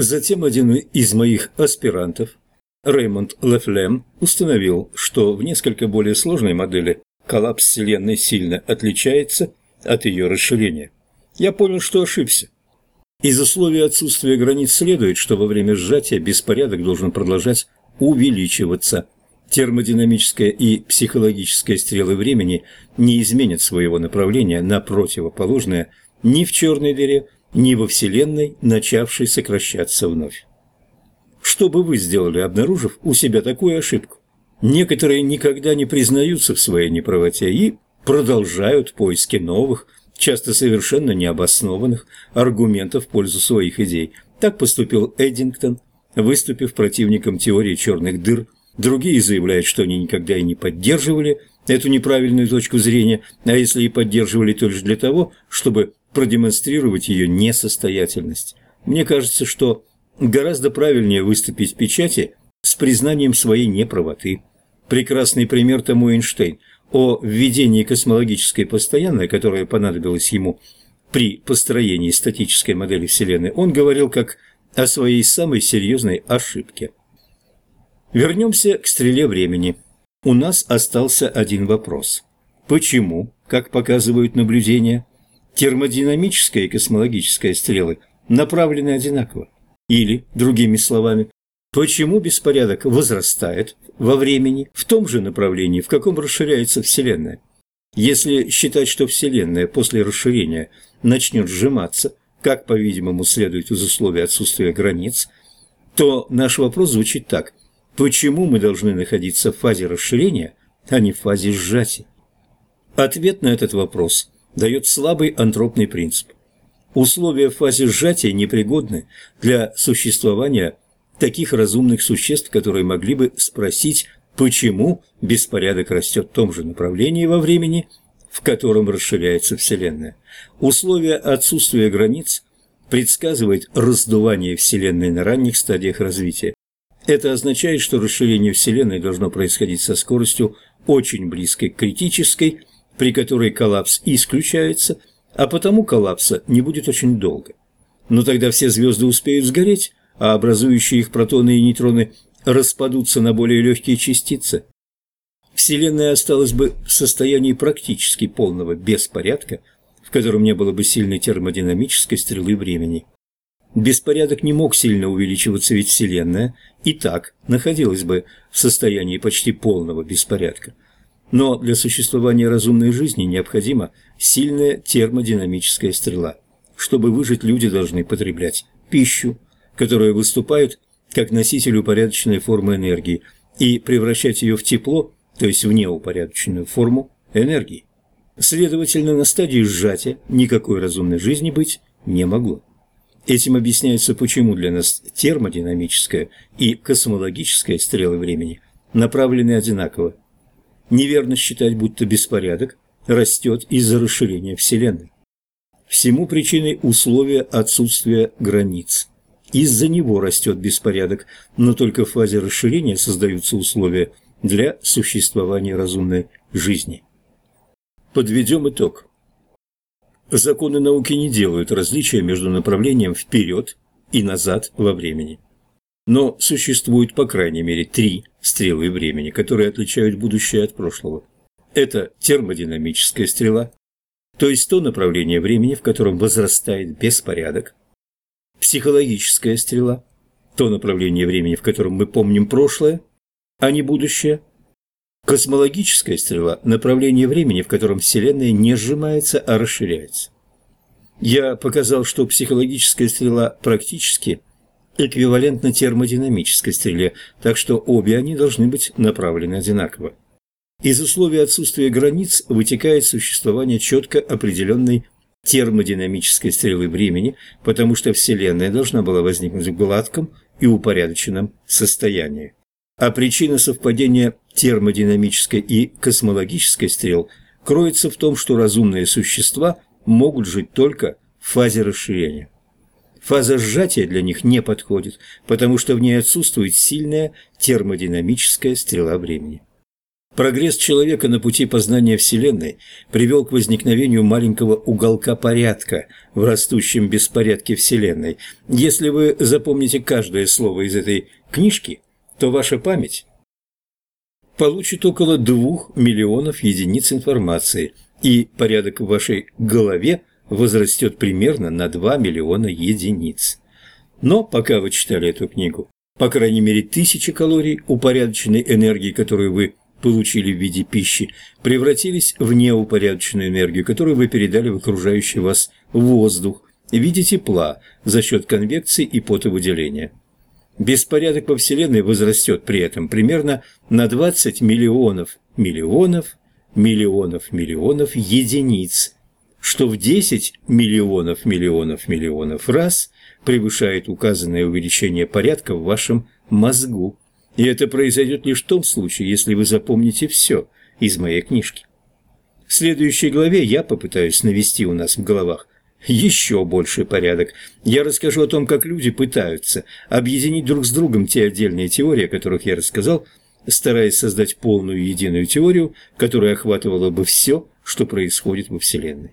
Затем один из моих аспирантов, Реймонд Лефлем, установил, что в несколько более сложной модели коллапс Вселенной сильно отличается от ее расширения. Я понял, что ошибся. Из условий отсутствия границ следует, что во время сжатия беспорядок должен продолжать увеличиваться. Термодинамическая и психологическая стрелы времени не изменят своего направления на противоположное ни в черной дыре, ни во Вселенной, начавшей сокращаться вновь. Что бы вы сделали, обнаружив у себя такую ошибку? Некоторые никогда не признаются в своей неправоте и продолжают поиски новых, часто совершенно необоснованных аргументов в пользу своих идей. Так поступил Эддингтон, выступив противником теории черных дыр. Другие заявляют, что они никогда и не поддерживали эту неправильную точку зрения, а если и поддерживали, то лишь для того, чтобы продемонстрировать ее несостоятельность. Мне кажется, что гораздо правильнее выступить в печати с признанием своей неправоты. Прекрасный пример тому Эйнштейн о введении космологической постоянной, которая понадобилась ему при построении статической модели Вселенной, он говорил как о своей самой серьезной ошибке. Вернемся к стреле времени. У нас остался один вопрос. Почему, как показывают наблюдения, термодинамическая и космологическая стрелы направлены одинаково? Или, другими словами, почему беспорядок возрастает во времени в том же направлении, в каком расширяется Вселенная? Если считать, что Вселенная после расширения начнет сжиматься, как, по-видимому, следует из условий отсутствия границ, то наш вопрос звучит так. Почему мы должны находиться в фазе расширения, а не в фазе сжатия? Ответ на этот вопрос дает слабый антропный принцип. Условия в фазе сжатия непригодны для существования таких разумных существ, которые могли бы спросить, почему беспорядок растет в том же направлении во времени, в котором расширяется Вселенная. Условия отсутствия границ предсказывает раздувание Вселенной на ранних стадиях развития. Это означает, что расширение Вселенной должно происходить со скоростью очень близкой к критической, при которой коллапс исключается, а потому коллапса не будет очень долго. Но тогда все звезды успеют сгореть, а образующие их протоны и нейтроны распадутся на более легкие частицы. Вселенная осталась бы в состоянии практически полного беспорядка, в котором не было бы сильной термодинамической стрелы времени. Беспорядок не мог сильно увеличиваться, ведь Вселенная и так находилась бы в состоянии почти полного беспорядка – но для существования разумной жизни необходима сильная термодинамическая стрела. Чтобы выжить, люди должны потреблять пищу, которая выступает как носитель упорядоченной формы энергии, и превращать ее в тепло, то есть в неупорядоченную форму энергии. Следовательно, на стадии сжатия никакой разумной жизни быть не могло. Этим объясняется, почему для нас термодинамическая и космологическая стрелы времени направлены одинаково Неверно считать, будто беспорядок растет из-за расширения Вселенной. Всему причиной условия отсутствия границ. Из-за него растет беспорядок, но только в фазе расширения создаются условия для существования разумной жизни. Подведем итог. Законы науки не делают различия между направлением вперед и назад во времени. Но существует по крайней мере три стрелы времени, которые отличают будущее от прошлого. Это термодинамическая стрела, то есть то направление времени, в котором возрастает беспорядок, психологическая стрела, то направление времени, в котором мы помним прошлое, а не будущее, космологическая стрела – направление времени, в котором Вселенная не сжимается, а расширяется. Я показал, что психологическая стрела практически эквивалентно термодинамической стреле, так что обе они должны быть направлены одинаково. Из условий отсутствия границ вытекает существование четко определенной термодинамической стрелы времени, потому что Вселенная должна была возникнуть в гладком и упорядоченном состоянии. А причина совпадения термодинамической и космологической стрел кроется в том, что разумные существа могут жить только в фазе расширения. Фаза сжатия для них не подходит, потому что в ней отсутствует сильная термодинамическая стрела времени. Прогресс человека на пути познания Вселенной привел к возникновению маленького уголка порядка в растущем беспорядке Вселенной. Если вы запомните каждое слово из этой книжки, то ваша память получит около двух миллионов единиц информации, и порядок в вашей голове возрастет примерно на 2 миллиона единиц. Но пока вы читали эту книгу, по крайней мере тысячи калорий упорядоченной энергии, которую вы получили в виде пищи, превратились в неупорядоченную энергию, которую вы передали в окружающий вас воздух в виде тепла за счет конвекции и потовыделения. Беспорядок во Вселенной возрастет при этом примерно на 20 миллионов миллионов миллионов миллионов единиц, что в 10 миллионов миллионов миллионов раз превышает указанное увеличение порядка в вашем мозгу. И это произойдет лишь в том случае, если вы запомните все из моей книжки. В следующей главе я попытаюсь навести у нас в головах еще больший порядок. Я расскажу о том, как люди пытаются объединить друг с другом те отдельные теории, о которых я рассказал, стараясь создать полную единую теорию, которая охватывала бы все, что происходит во Вселенной.